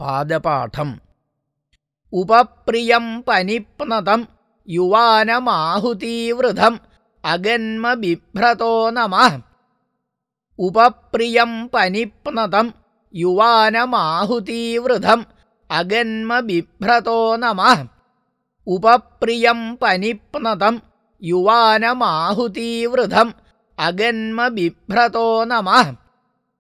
पादपाठम् उपप्रियं पनिप्नतं युवानमाहुतीवृधम् अगन्मबिभ्रतो नमः उपप्रियं पनिप्नतं युवानमाहुतीवृधम् अगन्मबिभ्रतो नमः उपप्रियं पनिप्नतं युवानमाहुतीवृधम् अगन्मबिभ्रतो नमः